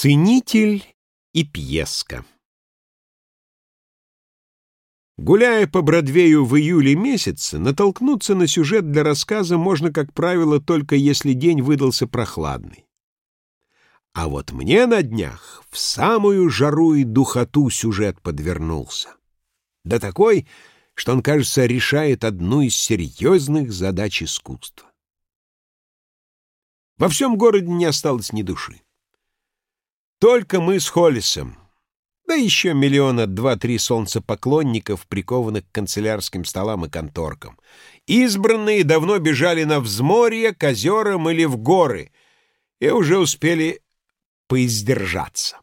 Ценитель и пьеска Гуляя по Бродвею в июле месяце, натолкнуться на сюжет для рассказа можно, как правило, только если день выдался прохладный. А вот мне на днях в самую жару и духоту сюжет подвернулся. Да такой, что он, кажется, решает одну из серьезных задач искусства. Во всем городе не осталось ни души. Только мы с Холлисом, да еще миллиона два-три солнцепоклонников, прикованных к канцелярским столам и конторкам. Избранные давно бежали на взморье, к озерам или в горы, и уже успели поиздержаться.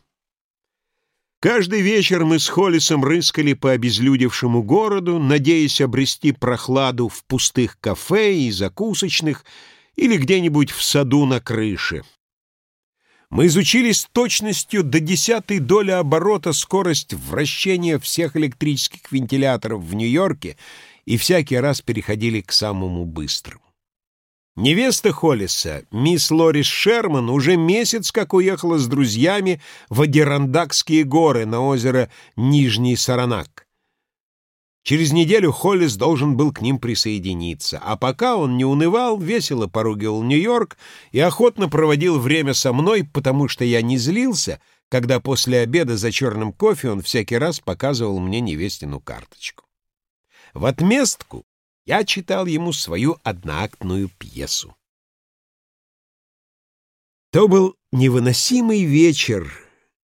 Каждый вечер мы с Холлисом рыскали по обезлюдевшему городу, надеясь обрести прохладу в пустых кафе и закусочных или где-нибудь в саду на крыше. Мы изучили с точностью до десятой доли оборота скорость вращения всех электрических вентиляторов в Нью-Йорке и всякий раз переходили к самому быстрому. Невеста Холлиса, мисс Лорис Шерман, уже месяц как уехала с друзьями в Адирандакские горы на озеро Нижний Саранак. Через неделю Холлис должен был к ним присоединиться, а пока он не унывал, весело поругивал Нью-Йорк и охотно проводил время со мной, потому что я не злился, когда после обеда за черным кофе он всякий раз показывал мне невестину карточку. В отместку я читал ему свою одноактную пьесу. То был невыносимый вечер,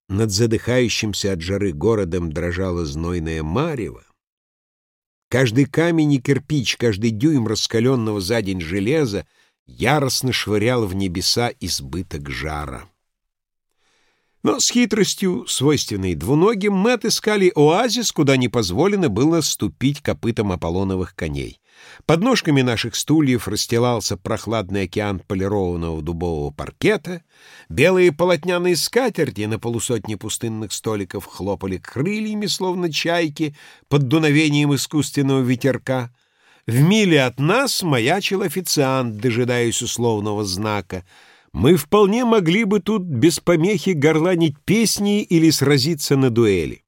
над задыхающимся от жары городом дрожала знойная марево, Каждый камень и кирпич, каждый дюйм раскаленного за день железа яростно швырял в небеса избыток жара. Но с хитростью, свойственной двуногим, мы отыскали оазис, куда не позволено было ступить копытом Аполлоновых коней. Под ножками наших стульев расстилался прохладный океан полированного дубового паркета, белые полотняные скатерти на полусотни пустынных столиков хлопали крыльями, словно чайки, под дуновением искусственного ветерка. В миле от нас маячил официант, дожидаясь условного знака. Мы вполне могли бы тут без помехи горланить песни или сразиться на дуэли.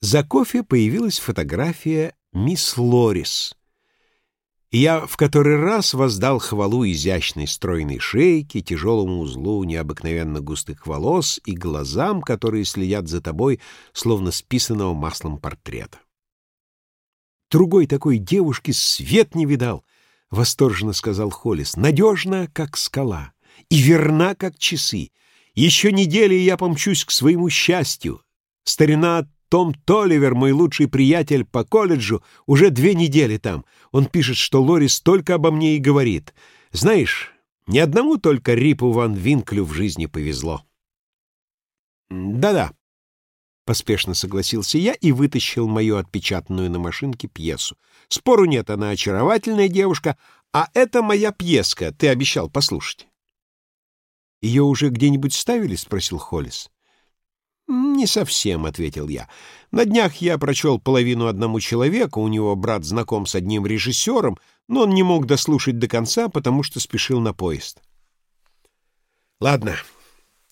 За кофе появилась фотография мисс Лорис. Я в который раз воздал хвалу изящной стройной шейке, тяжелому узлу необыкновенно густых волос и глазам, которые следят за тобой, словно списанного маслом портрета. Другой такой девушки свет не видал, — восторженно сказал Холлис, — надежна, как скала, и верна, как часы. Еще недели, я помчусь к своему счастью. Старина том Толивер, мой лучший приятель по колледжу, уже две недели там. Он пишет, что Лорис только обо мне и говорит. Знаешь, ни одному только Рипу Ван Винклю в жизни повезло. Да-да, — поспешно согласился я и вытащил мою отпечатанную на машинке пьесу. Спору нет, она очаровательная девушка, а это моя пьеска, ты обещал послушать. — Ее уже где-нибудь ставили? — спросил Холлис. «Не совсем», — ответил я. «На днях я прочел половину одному человеку, у него брат знаком с одним режиссером, но он не мог дослушать до конца, потому что спешил на поезд». «Ладно,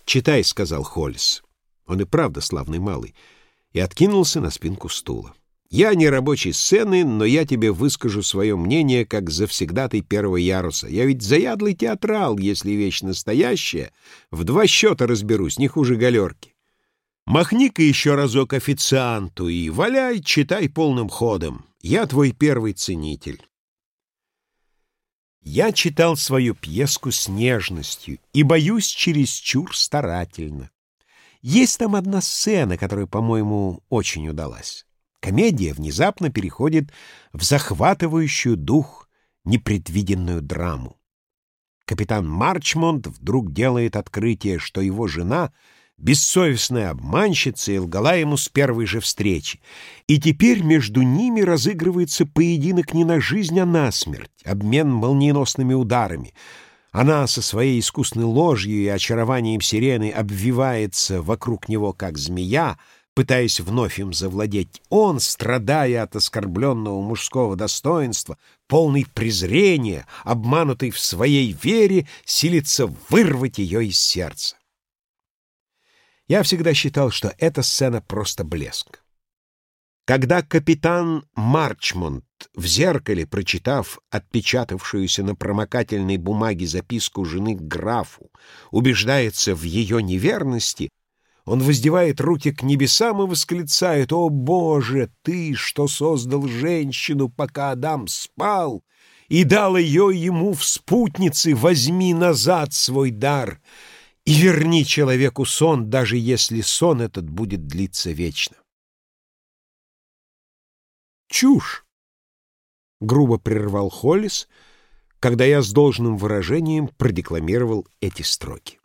читай», — сказал Холлис. Он и правда славный малый, и откинулся на спинку стула. «Я не рабочий сцены, но я тебе выскажу свое мнение как завсегдатый первого яруса. Я ведь заядлый театрал, если вещь настоящая. В два счета разберусь, не хуже галерки. Махни-ка еще разок официанту и валяй, читай полным ходом. Я твой первый ценитель. Я читал свою пьеску с нежностью и боюсь чересчур старательно. Есть там одна сцена, которая, по-моему, очень удалась. Комедия внезапно переходит в захватывающую дух непредвиденную драму. Капитан Марчмонт вдруг делает открытие, что его жена — бессовестная обманщица и лгала ему с первой же встречи. И теперь между ними разыгрывается поединок не на жизнь, а на смерть, обмен молниеносными ударами. Она со своей искусной ложью и очарованием сирены обвивается вокруг него, как змея, пытаясь вновь им завладеть. Он, страдая от оскорбленного мужского достоинства, полный презрения, обманутый в своей вере, силится вырвать ее из сердца. Я всегда считал, что эта сцена просто блеск. Когда капитан Марчмонт в зеркале, прочитав отпечатавшуюся на промокательной бумаге записку жены к графу, убеждается в ее неверности, он воздевает руки к небесам и восклицает «О, Боже, ты, что создал женщину, пока Адам спал, и дал ее ему в спутнице, возьми назад свой дар и верни человеку сон, даже если сон этот будет длиться вечно». «Чушь!» — грубо прервал Холлис, когда я с должным выражением продекламировал эти строки.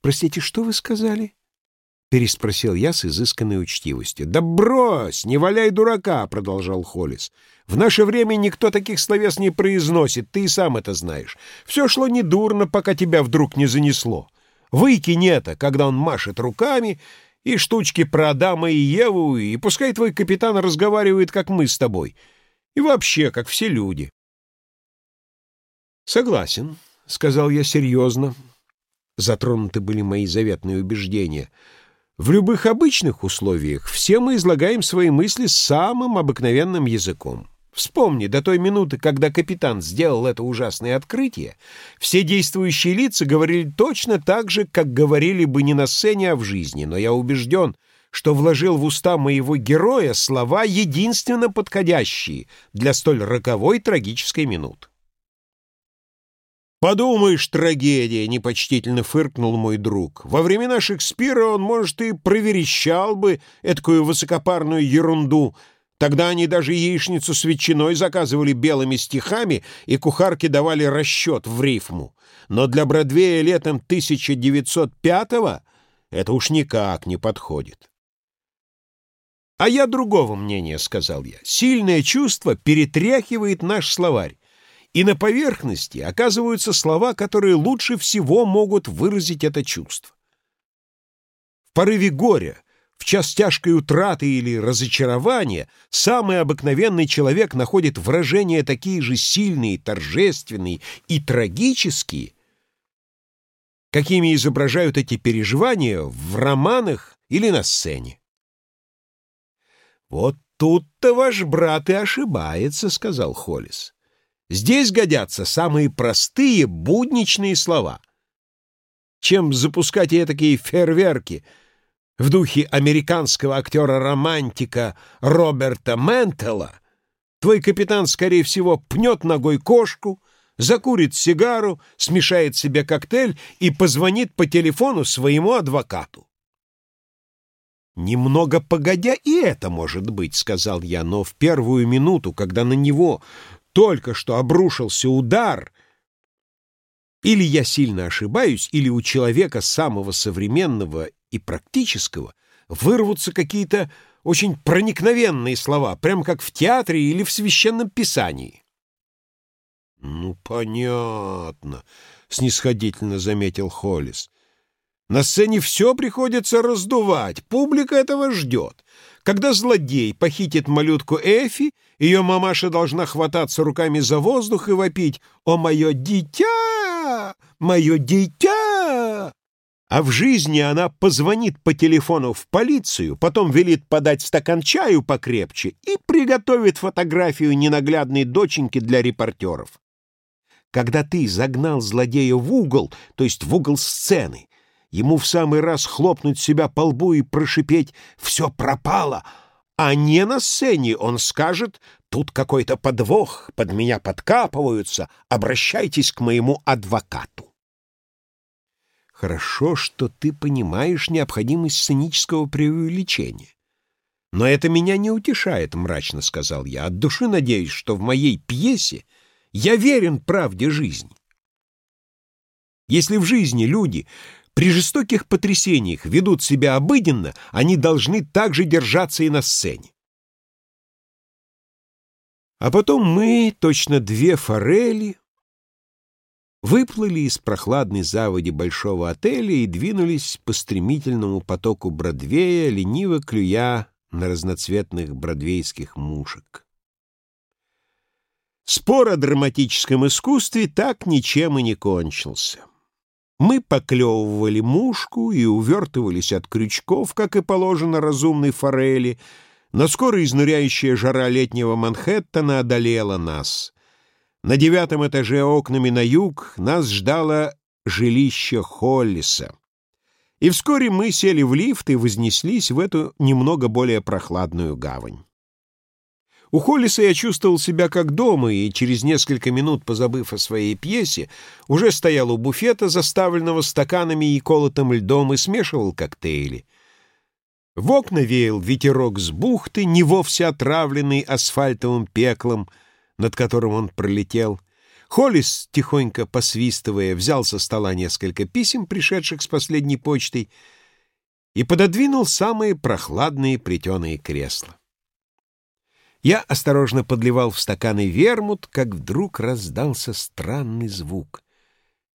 «Простите, что вы сказали?» — переспросил я с изысканной учтивостью. «Да брось! Не валяй дурака!» — продолжал Холлис. «В наше время никто таких словес не произносит, ты и сам это знаешь. Все шло недурно, пока тебя вдруг не занесло. Выкинь это, когда он машет руками, и штучки про Адама и Еву, и пускай твой капитан разговаривает, как мы с тобой. И вообще, как все люди». «Согласен», — сказал я серьезно. Затронуты были мои заветные убеждения. В любых обычных условиях все мы излагаем свои мысли самым обыкновенным языком. Вспомни, до той минуты, когда капитан сделал это ужасное открытие, все действующие лица говорили точно так же, как говорили бы не на сцене, а в жизни, но я убежден, что вложил в уста моего героя слова, единственно подходящие для столь роковой трагической минуты. «Подумаешь, трагедия!» — непочтительно фыркнул мой друг. «Во времена Шекспира он, может, и проверещал бы эткую высокопарную ерунду. Тогда они даже яичницу с ветчиной заказывали белыми стихами, и кухарки давали расчет в рифму. Но для Бродвея летом 1905-го это уж никак не подходит». «А я другого мнения», — сказал я. «Сильное чувство перетряхивает наш словарь и на поверхности оказываются слова, которые лучше всего могут выразить это чувство. В порыве горя, в час тяжкой утраты или разочарования самый обыкновенный человек находит выражения такие же сильные, торжественные и трагические, какими изображают эти переживания в романах или на сцене. «Вот тут-то ваш брат и ошибается», — сказал Холлис. Здесь годятся самые простые, будничные слова. Чем запускать такие фейерверки в духе американского актера-романтика Роберта Ментела, твой капитан, скорее всего, пнет ногой кошку, закурит сигару, смешает себе коктейль и позвонит по телефону своему адвокату. «Немного погодя и это может быть», — сказал я, но в первую минуту, когда на него только что обрушился удар, или я сильно ошибаюсь, или у человека самого современного и практического вырвутся какие-то очень проникновенные слова, прям как в театре или в священном писании. «Ну, понятно», — снисходительно заметил Холлис. «На сцене все приходится раздувать, публика этого ждет. Когда злодей похитит малютку Эфи, ее мамаша должна хвататься руками за воздух и вопить «О, мое дитя! Мое дитя!» А в жизни она позвонит по телефону в полицию, потом велит подать стакан чаю покрепче и приготовит фотографию ненаглядной доченьки для репортеров. Когда ты загнал злодея в угол, то есть в угол сцены, Ему в самый раз хлопнуть себя по лбу и прошипеть «все пропало», а не на сцене он скажет «тут какой-то подвох, под меня подкапываются, обращайтесь к моему адвокату». Хорошо, что ты понимаешь необходимость сценического преувеличения. Но это меня не утешает, мрачно сказал я. От души надеюсь, что в моей пьесе я верен правде жизни. Если в жизни люди при жестоких потрясениях ведут себя обыденно, они должны также держаться и на сцене. А потом мы, точно две форели, выплыли из прохладной заводи большого отеля и двинулись по стремительному потоку Бродвея, лениво клюя на разноцветных бродвейских мушек. Спор о драматическом искусстве так ничем и не кончился. Мы поклевывали мушку и увертывались от крючков, как и положено разумной форели, но скоро изнуряющая жара летнего Манхэттена одолела нас. На девятом этаже окнами на юг нас ждало жилище Холлиса. И вскоре мы сели в лифт и вознеслись в эту немного более прохладную гавань. У Холлиса я чувствовал себя как дома, и через несколько минут, позабыв о своей пьесе, уже стоял у буфета, заставленного стаканами и колотым льдом, и смешивал коктейли. В окна веял ветерок с бухты, не вовсе отравленный асфальтовым пеклом, над которым он пролетел. Холлис, тихонько посвистывая, взял со стола несколько писем, пришедших с последней почтой, и пододвинул самые прохладные плетеные кресла. Я осторожно подливал в стаканы вермут, как вдруг раздался странный звук.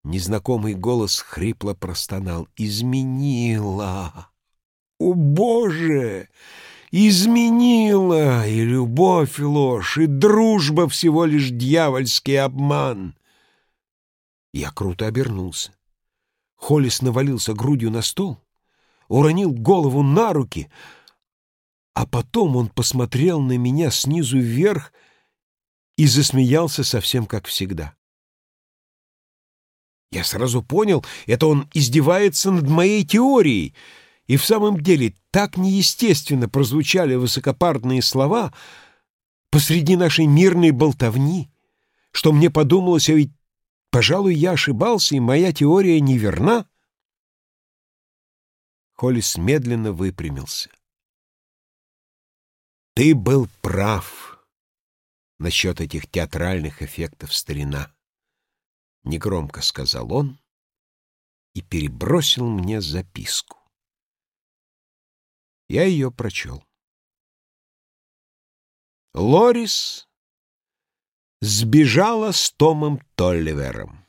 Незнакомый голос хрипло простонал. «Изменила! О, Боже! Изменила! И любовь ложь, и дружба всего лишь дьявольский обман!» Я круто обернулся. Холлис навалился грудью на стол, уронил голову на руки — а потом он посмотрел на меня снизу вверх и засмеялся совсем как всегда. Я сразу понял, это он издевается над моей теорией, и в самом деле так неестественно прозвучали высокопарные слова посреди нашей мирной болтовни, что мне подумалось, а ведь, пожалуй, я ошибался, и моя теория неверна. Холлис медленно выпрямился. Ты был прав насчет этих театральных эффектов старина. Негромко сказал он и перебросил мне записку. Я ее прочел. Лорис сбежала с Томом Толливером.